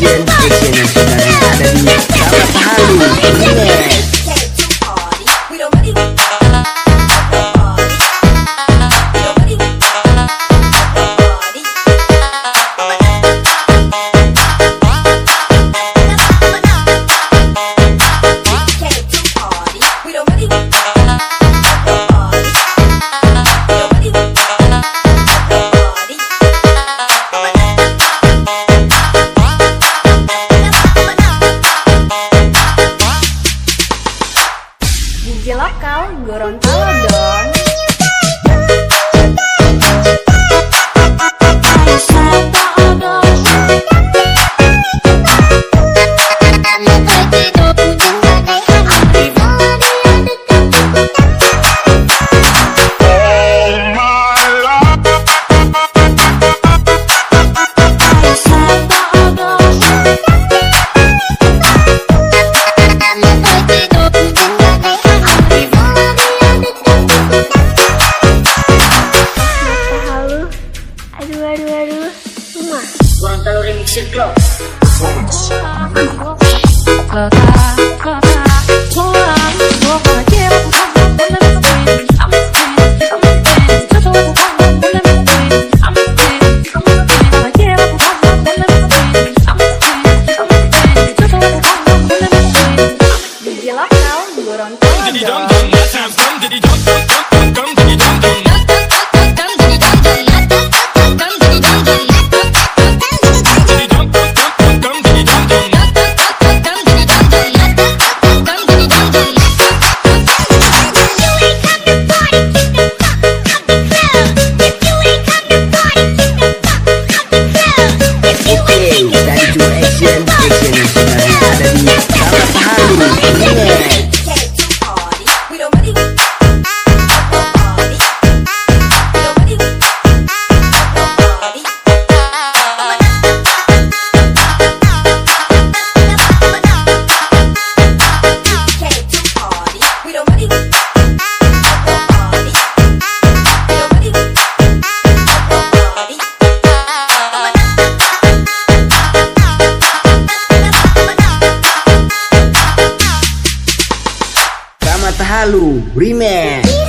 Asian Asian Asian Asian Asian Asian Asian Gigi lokal Gorontalo dong. should go. Performance. Yeah. Lalu, remix.